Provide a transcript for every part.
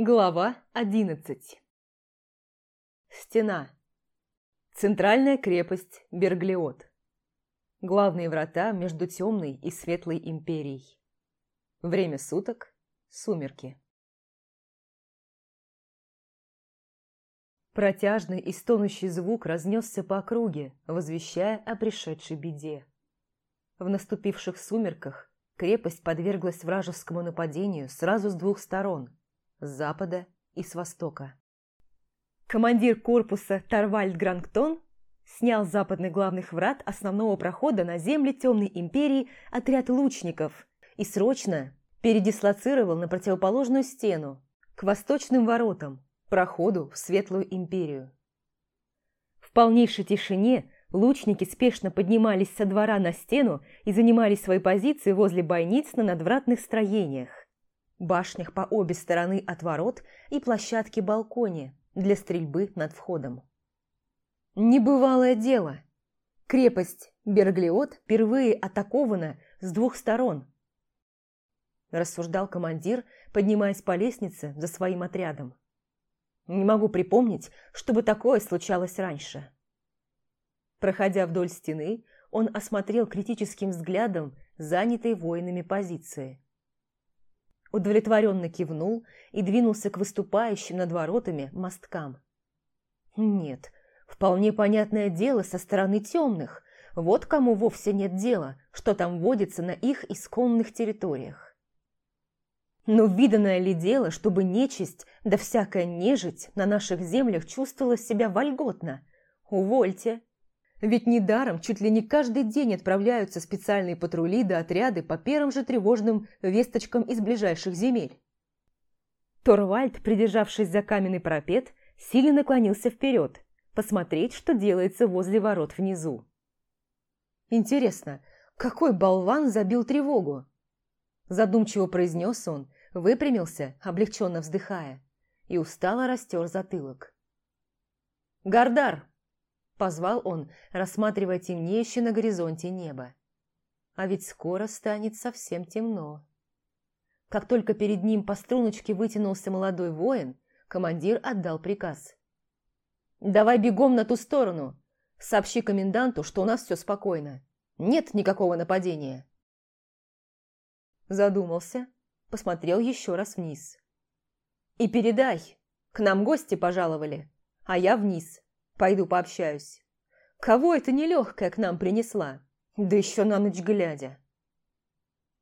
Глава 11 Стена. Центральная крепость Берглиот. Главные врата между темной и светлой империей. Время суток – сумерки. Протяжный и стонущий звук разнесся по округе, возвещая о пришедшей беде. В наступивших сумерках крепость подверглась вражескому нападению сразу с двух сторон – с запада и с востока. Командир корпуса Тарвальд Грангтон снял с западных главных врат основного прохода на земли Темной Империи отряд лучников и срочно передислоцировал на противоположную стену, к восточным воротам, проходу в Светлую Империю. В полнейшей тишине лучники спешно поднимались со двора на стену и занимали свои позиции возле бойниц на надвратных строениях башнях по обе стороны от ворот и площадке-балконе для стрельбы над входом. Небывалое дело! Крепость Берглиот впервые атакована с двух сторон. Рассуждал командир, поднимаясь по лестнице за своим отрядом. Не могу припомнить, чтобы такое случалось раньше. Проходя вдоль стены, он осмотрел критическим взглядом занятые воинами позиции удовлетворенно кивнул и двинулся к выступающим над воротами мосткам. Нет, вполне понятное дело со стороны темных. Вот кому вовсе нет дела, что там водится на их исконных территориях. Но виданное ли дело, чтобы нечисть, да всякая нежить на наших землях чувствовала себя вольготно? Увольте! Ведь недаром чуть ли не каждый день отправляются специальные патрули да отряды по первым же тревожным весточкам из ближайших земель. Торвальд, придержавшись за каменный парапет, сильно наклонился вперед, посмотреть, что делается возле ворот внизу. «Интересно, какой болван забил тревогу?» Задумчиво произнес он, выпрямился, облегченно вздыхая, и устало растер затылок. «Гардар!» Позвал он, рассматривая темнеющее на горизонте небо. А ведь скоро станет совсем темно. Как только перед ним по струночке вытянулся молодой воин, командир отдал приказ. «Давай бегом на ту сторону. Сообщи коменданту, что у нас все спокойно. Нет никакого нападения». Задумался, посмотрел еще раз вниз. «И передай, к нам гости пожаловали, а я вниз. Пойду пообщаюсь. Кого это нелегкая к нам принесла? Да еще на ночь глядя.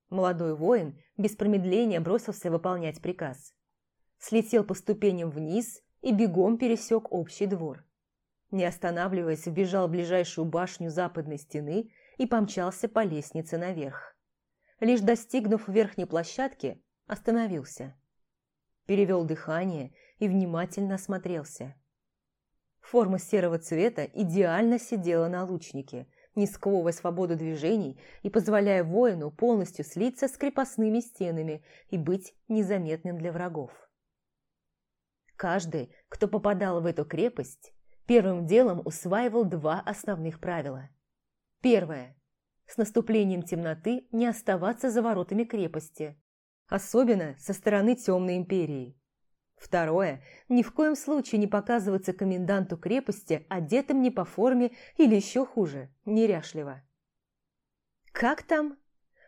Молодой воин без промедления бросился выполнять приказ. Слетел по ступеням вниз и бегом пересек общий двор. Не останавливаясь, вбежал в ближайшую башню западной стены и помчался по лестнице наверх. Лишь достигнув верхней площадки, остановился. Перевел дыхание и внимательно осмотрелся. Форма серого цвета идеально сидела на лучнике, не сковывая свободу движений и позволяя воину полностью слиться с крепостными стенами и быть незаметным для врагов. Каждый, кто попадал в эту крепость, первым делом усваивал два основных правила. Первое. С наступлением темноты не оставаться за воротами крепости, особенно со стороны Темной Империи. Второе – ни в коем случае не показываться коменданту крепости одетым не по форме или еще хуже, неряшливо. Как там?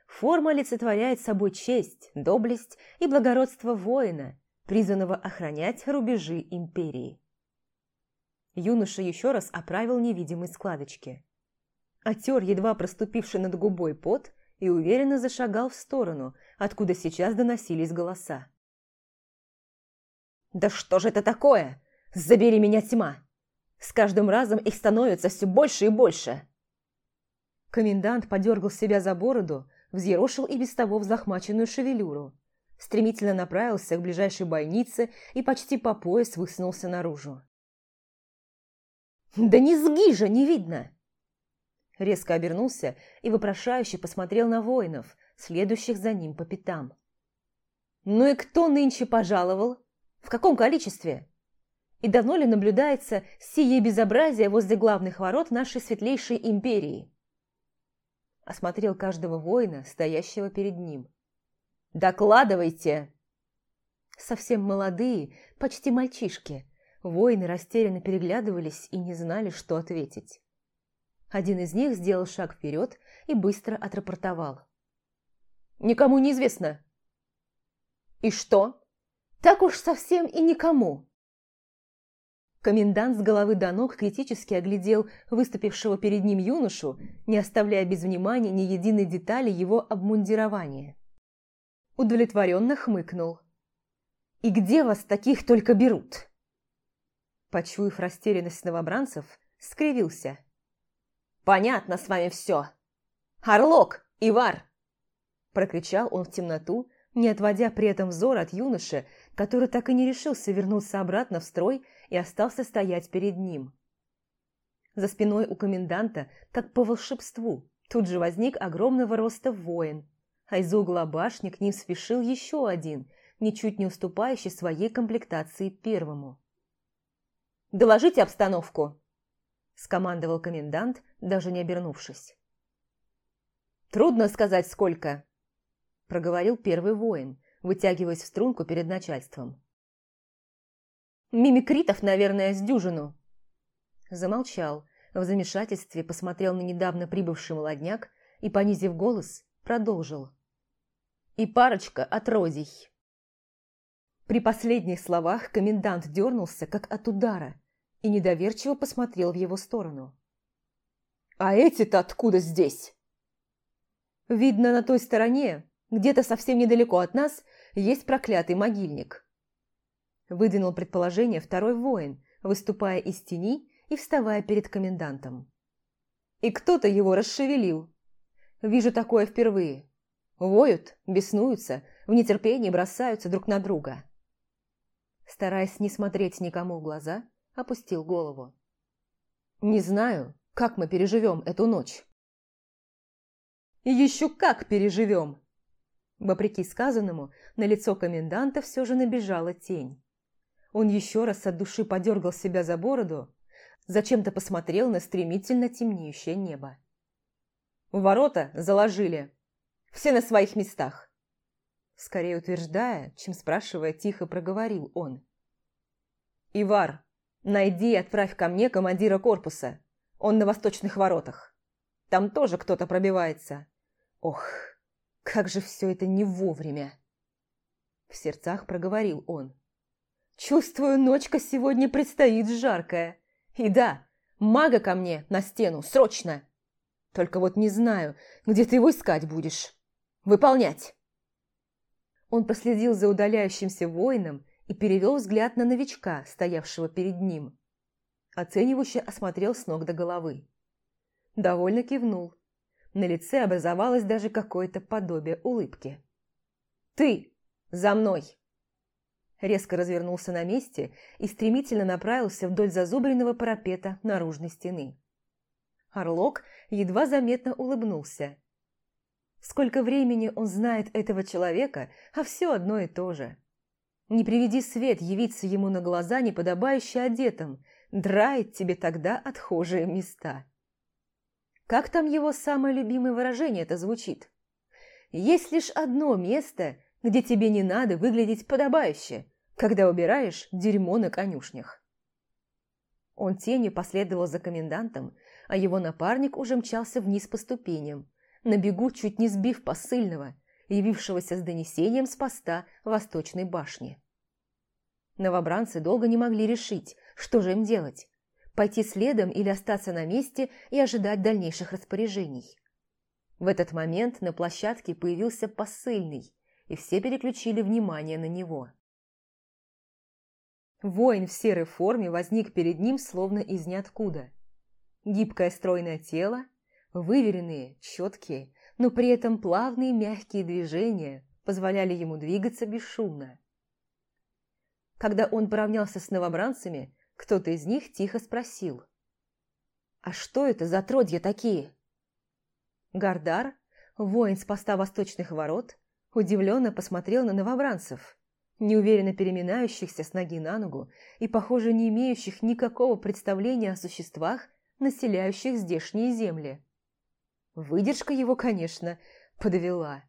Форма олицетворяет собой честь, доблесть и благородство воина, призванного охранять рубежи империи. Юноша еще раз оправил невидимые складочки. Отер едва проступивший над губой пот и уверенно зашагал в сторону, откуда сейчас доносились голоса. «Да что же это такое? Забери меня, тьма! С каждым разом их становится все больше и больше!» Комендант подергал себя за бороду, взъерошил и без того взлохмаченную шевелюру, стремительно направился к ближайшей бойнице и почти по пояс высунулся наружу. «Да низги же, не видно!» Резко обернулся и вопрошающе посмотрел на воинов, следующих за ним по пятам. «Ну и кто нынче пожаловал?» В каком количестве? И давно ли наблюдается сие безобразие возле главных ворот нашей светлейшей империи? Осмотрел каждого воина, стоящего перед ним. «Докладывайте!» Совсем молодые, почти мальчишки. Воины растерянно переглядывались и не знали, что ответить. Один из них сделал шаг вперед и быстро отрапортовал. «Никому не известно». «И что? Так уж совсем и никому». Комендант с головы до ног критически оглядел выступившего перед ним юношу, не оставляя без внимания ни единой детали его обмундирования. Удовлетворенно хмыкнул. «И где вас таких только берут?» Почуяв растерянность новобранцев, скривился. «Понятно с вами все! Орлок! Ивар!» Прокричал он в темноту, не отводя при этом взор от юноши, который так и не решился вернуться обратно в строй и остался стоять перед ним. За спиной у коменданта, как по волшебству, тут же возник огромного роста воин, а из угла башни к ним спешил еще один, ничуть не уступающий своей комплектации первому. «Доложите обстановку!» – скомандовал комендант, даже не обернувшись. «Трудно сказать, сколько!» – проговорил первый воин, вытягиваясь в струнку перед начальством. Мимикритов, наверное, с дюжину». Замолчал, в замешательстве посмотрел на недавно прибывший молодняк и, понизив голос, продолжил. «И парочка отродий». При последних словах комендант дернулся, как от удара, и недоверчиво посмотрел в его сторону. «А эти-то откуда здесь?» «Видно, на той стороне, где-то совсем недалеко от нас, есть проклятый могильник». Выдвинул предположение второй воин, выступая из тени и вставая перед комендантом. И кто-то его расшевелил. Вижу такое впервые. Воют, беснуются, в нетерпении бросаются друг на друга. Стараясь не смотреть никому в глаза, опустил голову. «Не знаю, как мы переживем эту ночь». «Еще как переживем!» Вопреки сказанному, на лицо коменданта все же набежала тень. Он еще раз от души подергал себя за бороду, зачем-то посмотрел на стремительно темнеющее небо. «Ворота заложили. Все на своих местах». Скорее утверждая, чем спрашивая, тихо проговорил он. «Ивар, найди и отправь ко мне командира корпуса. Он на восточных воротах. Там тоже кто-то пробивается. Ох, как же все это не вовремя!» В сердцах проговорил он. Чувствую, ночка сегодня предстоит жаркая. И да, мага ко мне на стену, срочно. Только вот не знаю, где ты его искать будешь. Выполнять. Он проследил за удаляющимся воином и перевел взгляд на новичка, стоявшего перед ним. Оценивающе осмотрел с ног до головы. Довольно кивнул. На лице образовалось даже какое-то подобие улыбки. «Ты! За мной!» резко развернулся на месте и стремительно направился вдоль зазубренного парапета наружной стены. Орлок едва заметно улыбнулся. Сколько времени он знает этого человека, а все одно и то же. Не приведи свет явиться ему на глаза неподобающе одетым, драет тебе тогда отхожие места. Как там его самое любимое выражение это звучит? Есть лишь одно место, где тебе не надо выглядеть подобающе, когда убираешь дерьмо на конюшнях. Он тенью последовал за комендантом, а его напарник уже мчался вниз по ступеням, на бегу чуть не сбив посыльного, явившегося с донесением с поста Восточной башни. Новобранцы долго не могли решить, что же им делать – пойти следом или остаться на месте и ожидать дальнейших распоряжений. В этот момент на площадке появился посыльный, и все переключили внимание на него. Воин в серой форме возник перед ним словно из ниоткуда. Гибкое стройное тело, выверенные, четкие, но при этом плавные мягкие движения позволяли ему двигаться бесшумно. Когда он поравнялся с новобранцами, кто-то из них тихо спросил. «А что это за тродья такие?» Гардар, воин с поста восточных ворот, удивленно посмотрел на новобранцев, неуверенно переминающихся с ноги на ногу и, похоже, не имеющих никакого представления о существах, населяющих здешние земли. Выдержка его, конечно, подвела.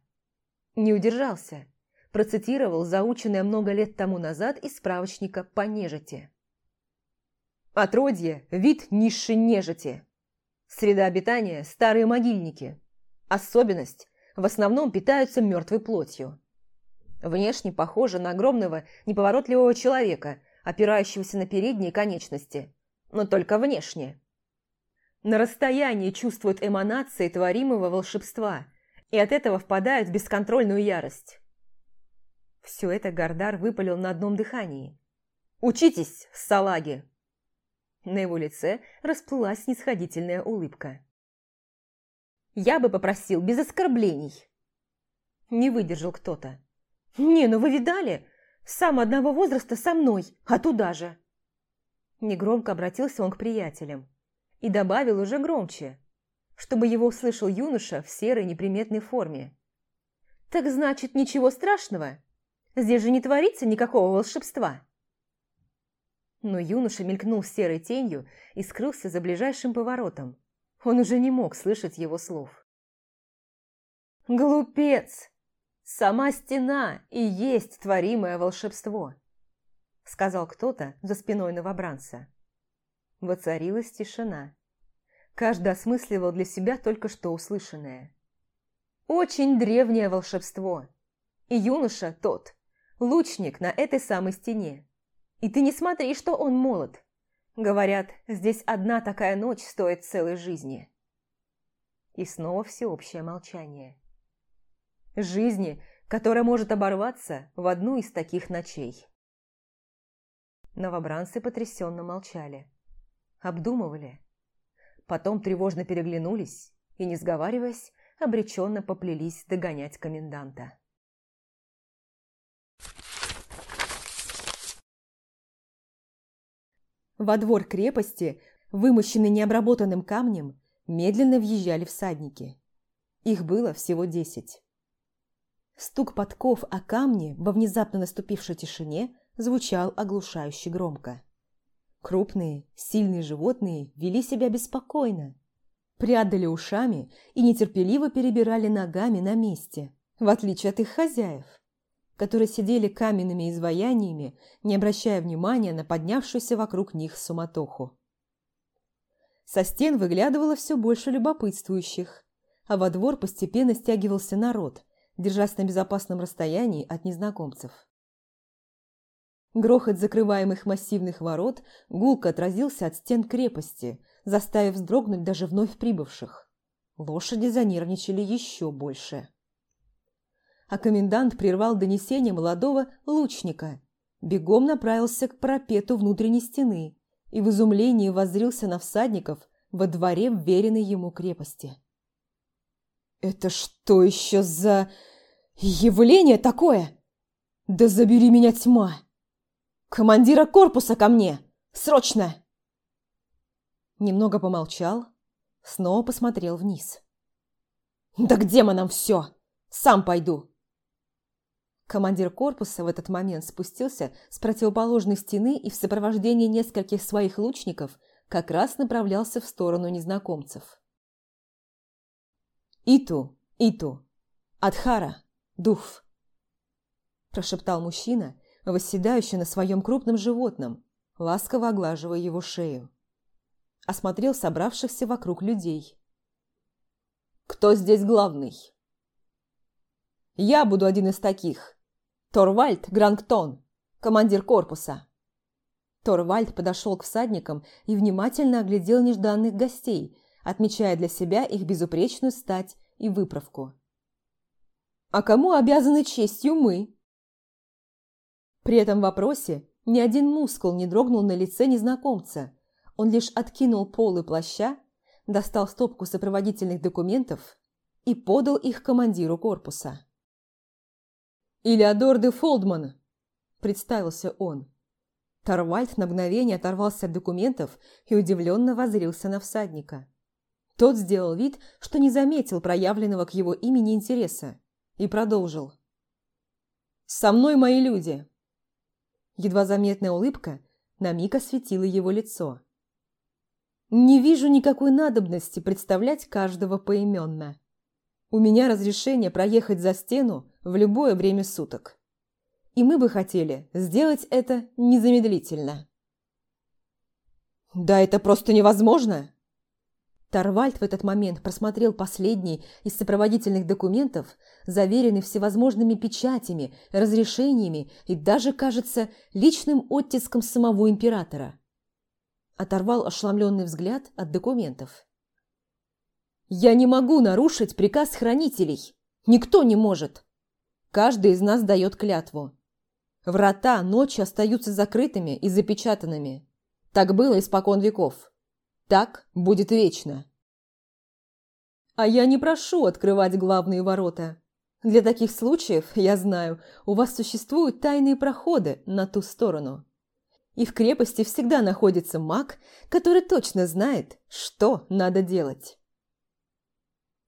Не удержался, процитировал заученное много лет тому назад из справочника по нежити. Отродье – вид низшей нежити. Среда обитания – старые могильники. Особенность – в основном питаются мертвой плотью. Внешне похоже на огромного неповоротливого человека, опирающегося на передние конечности, но только внешне. На расстоянии чувствуют эманации творимого волшебства и от этого впадают в бесконтрольную ярость. Все это Гардар выпалил на одном дыхании. «Учитесь, салаги!» На его лице расплылась снисходительная улыбка. «Я бы попросил без оскорблений!» Не выдержал кто-то. «Не, ну вы видали? Сам одного возраста со мной, а туда же!» Негромко обратился он к приятелям и добавил уже громче, чтобы его услышал юноша в серой неприметной форме. «Так значит, ничего страшного? Здесь же не творится никакого волшебства!» Но юноша мелькнул серой тенью и скрылся за ближайшим поворотом. Он уже не мог слышать его слов. «Глупец! Сама стена и есть творимое волшебство!» Сказал кто-то за спиной новобранца. Воцарилась тишина. Каждый осмысливал для себя только что услышанное. Очень древнее волшебство. И юноша тот, лучник на этой самой стене. И ты не смотри, что он молод. Говорят, здесь одна такая ночь стоит целой жизни. И снова всеобщее молчание. Жизни, которая может оборваться в одну из таких ночей. Новобранцы потрясенно молчали обдумывали. Потом тревожно переглянулись и, не сговариваясь, обреченно поплелись догонять коменданта. Во двор крепости, вымощенный необработанным камнем, медленно въезжали всадники. Их было всего десять. Стук подков о камни во внезапно наступившей тишине звучал оглушающе громко. Крупные, сильные животные вели себя беспокойно, прядали ушами и нетерпеливо перебирали ногами на месте, в отличие от их хозяев, которые сидели каменными изваяниями, не обращая внимания на поднявшуюся вокруг них суматоху. Со стен выглядывало все больше любопытствующих, а во двор постепенно стягивался народ, держась на безопасном расстоянии от незнакомцев. Грохот закрываемых массивных ворот гулко отразился от стен крепости, заставив вздрогнуть даже вновь прибывших. Лошади занервничали еще больше. А комендант прервал донесение молодого лучника, бегом направился к парапету внутренней стены и в изумлении воззрился на всадников во дворе вверенной ему крепости. «Это что еще за явление такое? Да забери меня тьма!» «Командира корпуса ко мне! Срочно!» Немного помолчал, снова посмотрел вниз. «Да к демонам все! Сам пойду!» Командир корпуса в этот момент спустился с противоположной стены и в сопровождении нескольких своих лучников как раз направлялся в сторону незнакомцев. «Иту, Иту, Адхара, Дуф!» прошептал мужчина восседающий на своем крупном животном, ласково оглаживая его шею. Осмотрел собравшихся вокруг людей. «Кто здесь главный?» «Я буду один из таких. Торвальд Грангтон, командир корпуса». Торвальд подошел к всадникам и внимательно оглядел нежданных гостей, отмечая для себя их безупречную стать и выправку. «А кому обязаны честью мы?» При этом вопросе ни один мускул не дрогнул на лице незнакомца. Он лишь откинул полы плаща, достал стопку сопроводительных документов и подал их командиру корпуса. «Илеодор де Фолдман», – представился он. Тарвальд на мгновение оторвался от документов и удивленно воззрился на всадника. Тот сделал вид, что не заметил проявленного к его имени интереса, и продолжил. «Со мной мои люди. Едва заметная улыбка на миг осветила его лицо. «Не вижу никакой надобности представлять каждого поименно. У меня разрешение проехать за стену в любое время суток». и мы бы хотели сделать это незамедлительно». «Да это просто невозможно!» Тарвальд в этот момент просмотрел последний из сопроводительных документов, заверенный всевозможными печатями, разрешениями и даже, кажется, личным оттиском самого императора. Оторвал ошеломленный взгляд от документов. «Я не могу нарушить приказ хранителей. Никто не может. Каждый из нас дает клятву. Врата ночью остаются закрытыми и запечатанными. Так было испокон веков. Так будет вечно. А я не прошу открывать главные ворота. Для таких случаев, я знаю, у вас существуют тайные проходы на ту сторону. И в крепости всегда находится маг, который точно знает, что надо делать.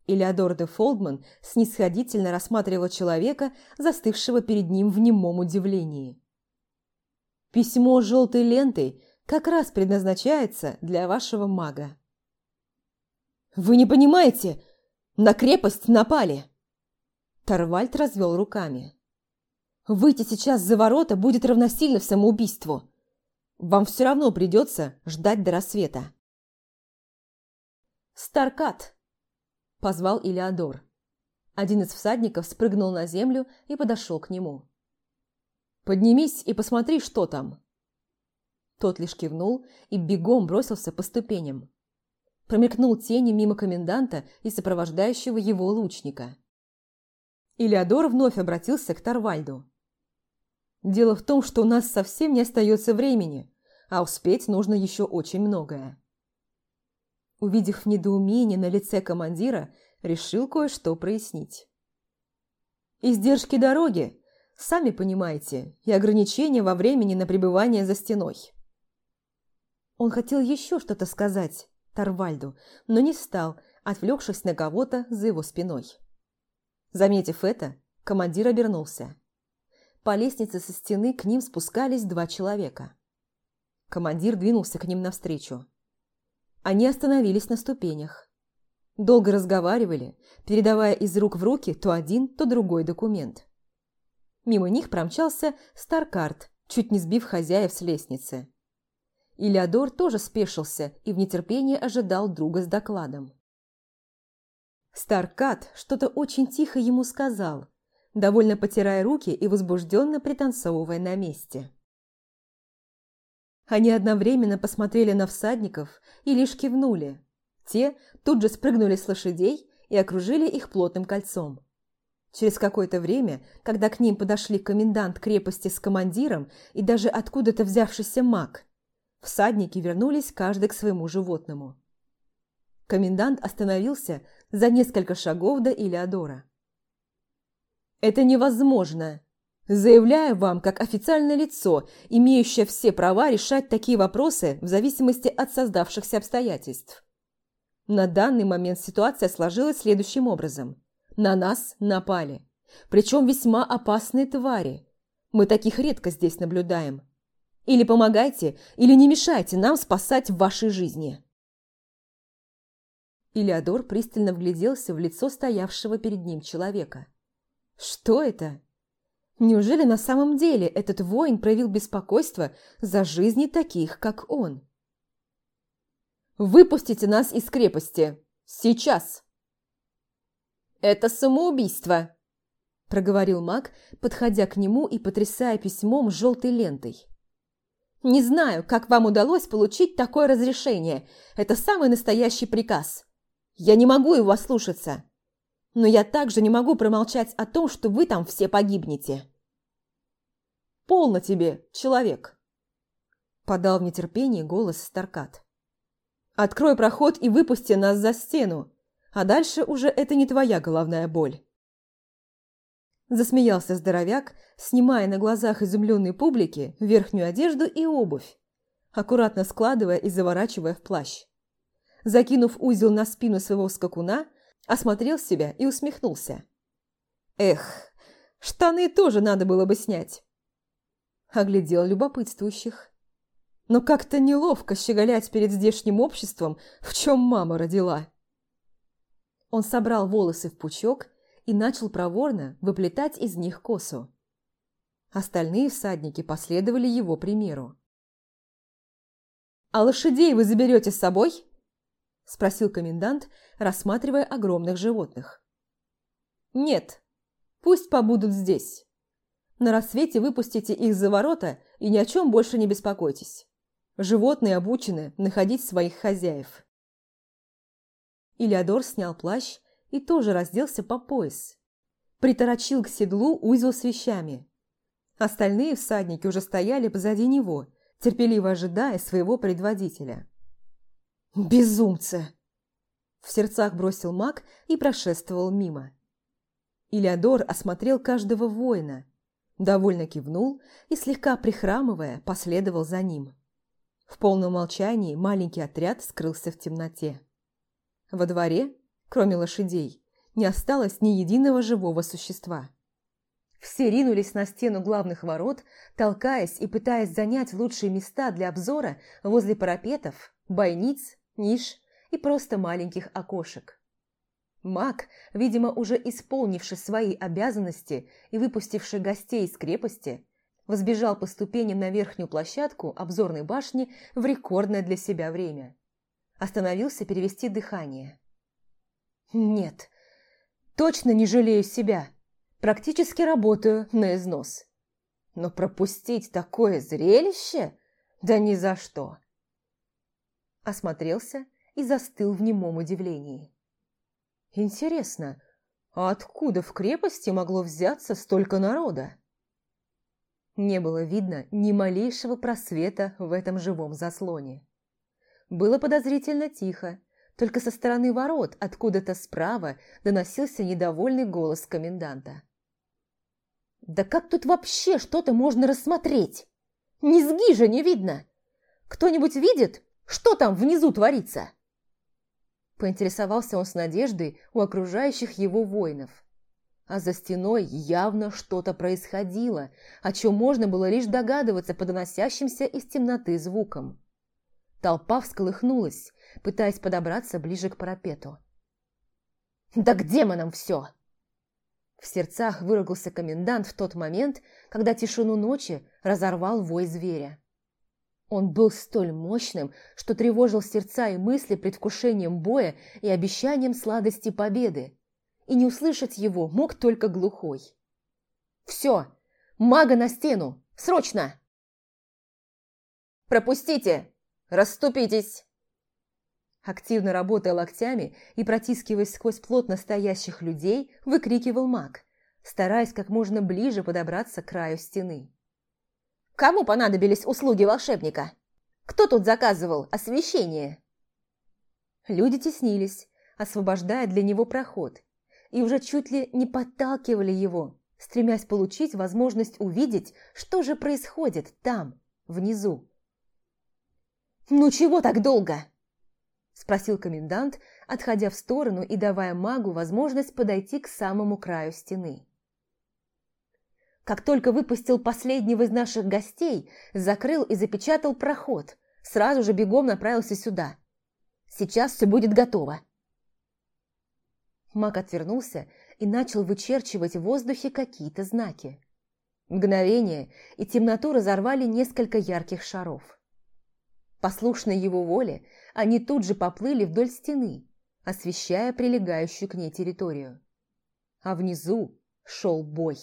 Элеодор де Фолдман снисходительно рассматривал человека, застывшего перед ним в немом удивлении. Письмо с желтой лентой как раз предназначается для вашего мага. «Вы не понимаете? На крепость напали!» Тарвальд развел руками. «Выйти сейчас за ворота будет равносильно самоубийству. Вам все равно придется ждать до рассвета». «Старкат!» – позвал Илеодор. Один из всадников спрыгнул на землю и подошел к нему. «Поднимись и посмотри, что там», тот лишь кивнул и бегом бросился по ступеням. Промелькнул тени мимо коменданта и сопровождающего его лучника. Илеодор вновь обратился к Тарвальду. «Дело в том, что у нас совсем не остается времени, а успеть нужно еще очень многое». Увидев недоумение на лице командира, решил кое-что прояснить. «Издержки дороги, сами понимаете, и ограничения во времени на пребывание за стеной. Он хотел еще что-то сказать Тарвальду, но не стал, отвлекшись на кого-то за его спиной. Заметив это, командир обернулся. По лестнице со стены к ним спускались два человека. Командир двинулся к ним навстречу. Они остановились на ступенях. Долго разговаривали, передавая из рук в руки то один, то другой документ. Мимо них промчался Старкарт, чуть не сбив хозяев с лестницы. Илеодор тоже спешился и в нетерпении ожидал друга с докладом. Старкат что-то очень тихо ему сказал, довольно потирая руки и возбужденно пританцовывая на месте. Они одновременно посмотрели на всадников и лишь кивнули. Те тут же спрыгнули с лошадей и окружили их плотным кольцом. Через какое-то время, когда к ним подошли комендант крепости с командиром и даже откуда-то взявшийся маг, Всадники вернулись каждый к своему животному. Комендант остановился за несколько шагов до Илеодора. «Это невозможно!» Заявляю вам, как официальное лицо, имеющее все права решать такие вопросы в зависимости от создавшихся обстоятельств. На данный момент ситуация сложилась следующим образом. На нас напали. Причем весьма опасные твари. Мы таких редко здесь наблюдаем. Или помогайте, или не мешайте нам спасать ваши жизни. Илеодор пристально вгляделся в лицо стоявшего перед ним человека. Что это? Неужели на самом деле этот воин проявил беспокойство за жизни таких, как он? «Выпустите нас из крепости! Сейчас!» «Это самоубийство!» – проговорил маг, подходя к нему и потрясая письмом с желтой лентой. Не знаю, как вам удалось получить такое разрешение. Это самый настоящий приказ. Я не могу его ослушаться. Но я также не могу промолчать о том, что вы там все погибнете. «Полно тебе, человек!» Подал в нетерпении голос Старкат. «Открой проход и выпусти нас за стену, а дальше уже это не твоя головная боль». Засмеялся здоровяк, снимая на глазах изумленной публики верхнюю одежду и обувь, аккуратно складывая и заворачивая в плащ. Закинув узел на спину своего скакуна, осмотрел себя и усмехнулся. «Эх, штаны тоже надо было бы снять!» Оглядел любопытствующих. Но как-то неловко щеголять перед здешним обществом, в чем мама родила. Он собрал волосы в пучок и начал проворно выплетать из них косу. Остальные всадники последовали его примеру. «А лошадей вы заберете с собой?» – спросил комендант, рассматривая огромных животных. «Нет, пусть побудут здесь. На рассвете выпустите их за ворота и ни о чем больше не беспокойтесь. Животные обучены находить своих хозяев». Илеодор снял плащ и тоже разделся по пояс. Приторочил к седлу узел с вещами. Остальные всадники уже стояли позади него, терпеливо ожидая своего предводителя. «Безумцы!» В сердцах бросил маг и прошествовал мимо. Илеодор осмотрел каждого воина, довольно кивнул и, слегка прихрамывая, последовал за ним. В полном молчании маленький отряд скрылся в темноте. Во дворе, кроме лошадей, не осталось ни единого живого существа. Все ринулись на стену главных ворот, толкаясь и пытаясь занять лучшие места для обзора возле парапетов, бойниц, ниш и просто маленьких окошек. Маг, видимо, уже исполнивший свои обязанности и выпустивший гостей из крепости, взбежал по ступеням на верхнюю площадку обзорной башни в рекордное для себя время остановился перевести дыхание. «Нет, точно не жалею себя. Практически работаю на износ. Но пропустить такое зрелище? Да ни за что!» Осмотрелся и застыл в немом удивлении. «Интересно, а откуда в крепости могло взяться столько народа?» Не было видно ни малейшего просвета в этом живом заслоне. Было подозрительно тихо, только со стороны ворот откуда-то справа доносился недовольный голос коменданта. «Да как тут вообще что-то можно рассмотреть? Низги же не видно! Кто-нибудь видит, что там внизу творится?» Поинтересовался он с надеждой у окружающих его воинов. А за стеной явно что-то происходило, о чем можно было лишь догадываться по доносящимся из темноты звукам. Толпа всколыхнулась, пытаясь подобраться ближе к парапету. «Да к демонам все!» В сердцах выругался комендант в тот момент, когда тишину ночи разорвал вой зверя. Он был столь мощным, что тревожил сердца и мысли предвкушением боя и обещанием сладости победы, и не услышать его мог только глухой. «Все! Мага на стену! Срочно!» «Пропустите!» Расступитесь!» Активно работая локтями и протискиваясь сквозь плотно стоящих людей, выкрикивал маг, стараясь как можно ближе подобраться к краю стены. «Кому понадобились услуги волшебника? Кто тут заказывал освещение?» Люди теснились, освобождая для него проход, и уже чуть ли не подталкивали его, стремясь получить возможность увидеть, что же происходит там, внизу. «Ну чего так долго?» – спросил комендант, отходя в сторону и давая магу возможность подойти к самому краю стены. Как только выпустил последнего из наших гостей, закрыл и запечатал проход, сразу же бегом направился сюда. Сейчас все будет готово. Маг отвернулся и начал вычерчивать в воздухе какие-то знаки. Мгновение, и темноту разорвали несколько ярких шаров. Послушной его воле, они тут же поплыли вдоль стены, освещая прилегающую к ней территорию. А внизу шел бой.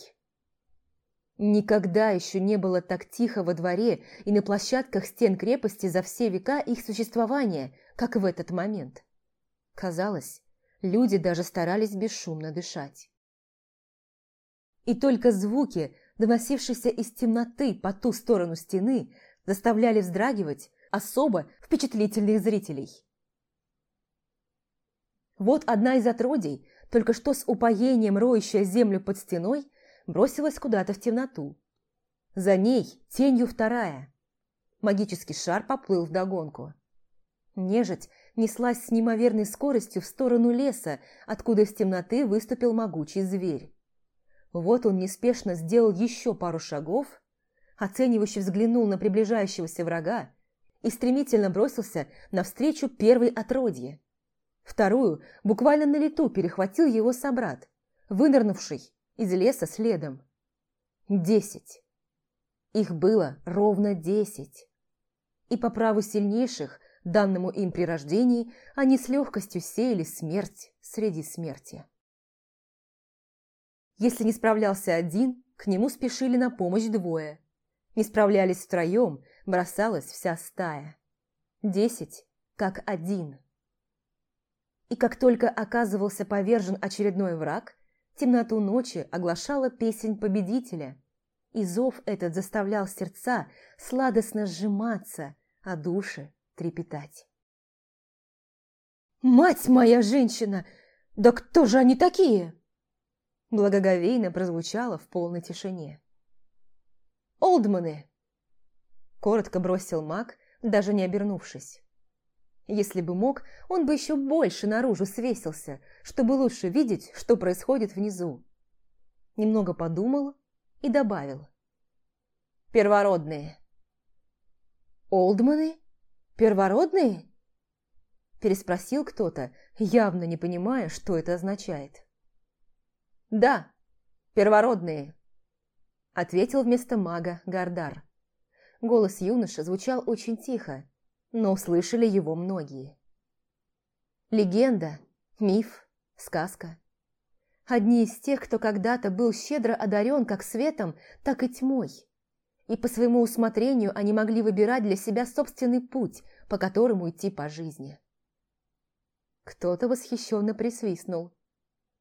Никогда еще не было так тихо во дворе и на площадках стен крепости за все века их существования, как в этот момент. Казалось, люди даже старались бесшумно дышать. И только звуки, доносившиеся из темноты по ту сторону стены, заставляли вздрагивать особо впечатлительных зрителей. Вот одна из отродий, только что с упоением роющая землю под стеной, бросилась куда-то в темноту. За ней тенью вторая. Магический шар поплыл вдогонку. Нежить неслась с неимоверной скоростью в сторону леса, откуда из темноты выступил могучий зверь. Вот он неспешно сделал еще пару шагов, оценивающе взглянул на приближающегося врага и стремительно бросился навстречу первой отродье. Вторую буквально на лету перехватил его собрат, вынырнувший из леса следом. Десять. Их было ровно десять. И по праву сильнейших, данному им при рождении, они с легкостью сеяли смерть среди смерти. Если не справлялся один, к нему спешили на помощь двое. Не справлялись втроем, бросалась вся стая. Десять, как один. И как только оказывался повержен очередной враг, темноту ночи оглашала песнь победителя, и зов этот заставлял сердца сладостно сжиматься, а души трепетать. «Мать моя женщина! Да кто же они такие?» Благоговейно прозвучало в полной тишине. «Олдманы!» Коротко бросил маг, даже не обернувшись. Если бы мог, он бы еще больше наружу свесился, чтобы лучше видеть, что происходит внизу. Немного подумал и добавил. «Первородные». «Олдманы? Первородные?» Переспросил кто-то, явно не понимая, что это означает. «Да, первородные», — ответил вместо мага Гардар. Голос юноши звучал очень тихо, но услышали его многие. Легенда, миф, сказка. Одни из тех, кто когда-то был щедро одарен как светом, так и тьмой. И по своему усмотрению они могли выбирать для себя собственный путь, по которому идти по жизни. Кто-то восхищенно присвистнул.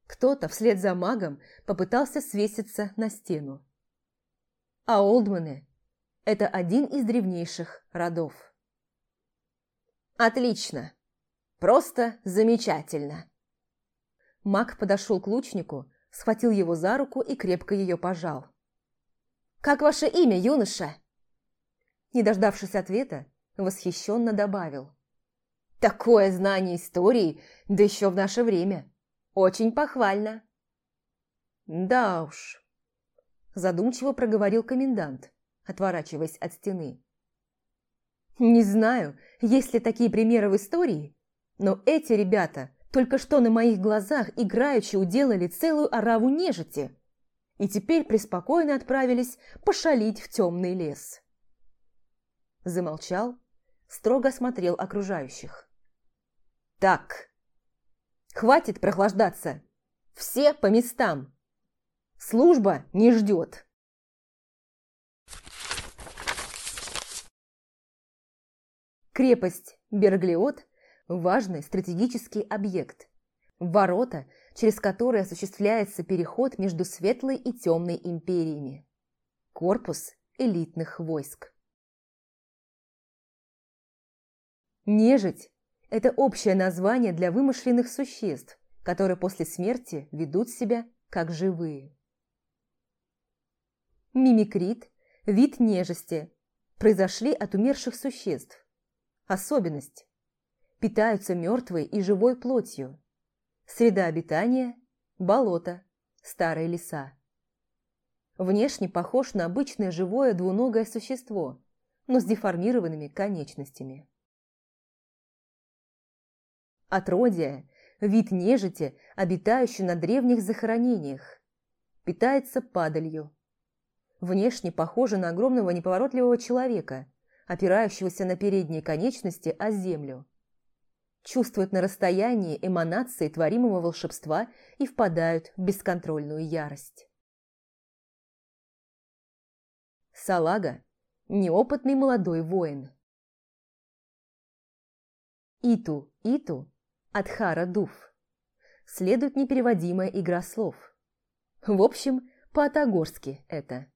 Кто-то вслед за магом попытался свеситься на стену. А Олдманы – это один из древнейших родов. Отлично! Просто замечательно! Маг подошел к лучнику, схватил его за руку и крепко ее пожал. «Как ваше имя, юноша?» Не дождавшись ответа, восхищенно добавил. «Такое знание истории, да еще в наше время. Очень похвально». «Да уж», – задумчиво проговорил комендант, отворачиваясь от стены. «Не знаю, есть ли такие примеры в истории, но эти ребята только что на моих глазах играючи уделали целую ораву нежити и теперь преспокойно отправились пошалить в темный лес». Замолчал, строго осмотрел окружающих. «Так, хватит прохлаждаться, все по местам!» Служба не ждет. Крепость Берглиот – важный стратегический объект. Ворота, через которые осуществляется переход между светлой и темной империями. Корпус элитных войск. Нежить – это общее название для вымышленных существ, которые после смерти ведут себя как живые. Мимикрит – вид нежести, произошли от умерших существ. Особенность – питаются мертвой и живой плотью. Среда обитания – болото, старые леса. Внешне похож на обычное живое двуногое существо, но с деформированными конечностями. Отродье – вид нежити, обитающий на древних захоронениях. Питается падалью, внешне похожа на огромного неповоротливого человека, опирающегося на передние конечности о землю. Чувствуют на расстоянии эманации творимого волшебства и впадают в бесконтрольную ярость. Салага – неопытный молодой воин. Иту, Иту, Адхара Дуф. Следует непереводимая игра слов. В общем, по-атагорски это.